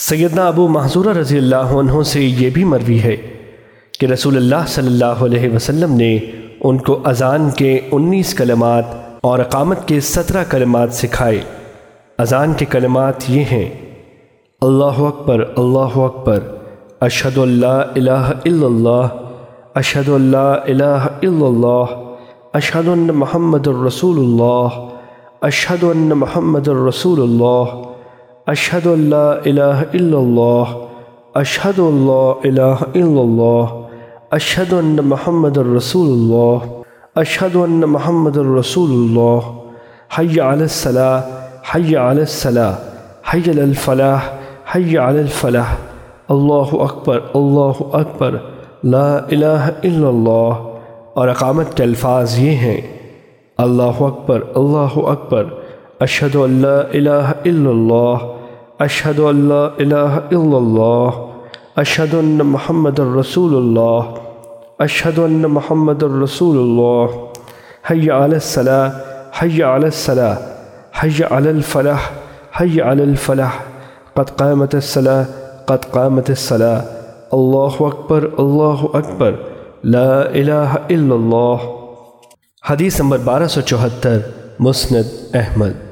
سیدنا ابو محضورہ رضی اللہ عنہ سے یہ بھی مروی ہے کہ رسول اللہ صلی اللہ علیہ وسلم نے ان کو اذان کے انیس کلمات اور اقامت کے سترہ کلمات سکھائے۔ اذان کے کلمات یہ ہیں، اللہ اکبر اللہ اکبر، اشہد اللہ الہ الا اللہ، اشہد اللہ الہ الا اللہ، اشہد ان محمد الرسول اللہ، اشہد ان محمد الرسول اللہ اشہد اللہ الہ الا اللہ اشہد اللہ الہ الا اللہ اشہد ان محمد الرسول اللہ اشہد ان محمد الرسول اللہ حی علی الصلاح حی علی الصلاح حی علی الفلاح حی علی الفلاح. اللہ اکبر اللہ اکبر لا الہ الا اللہ اور اقامت کے الفاظ یہ ہیں. اللہ اکبر اللہ اکبر اشہد اللہ الہ الا اللہ أشهد أن لا إله إلا الله أشهد أن محمد رسول الله أشهد أن محمد رسول الله. حي على الصلاة حي على الصلاة حي على الفلاح حي على الفلاح. قد قامت الصلاة قد قامت الصلاة. الله أكبر الله أكبر. لا إله إلا الله. حديث نمبر 1274 مسند أحمد.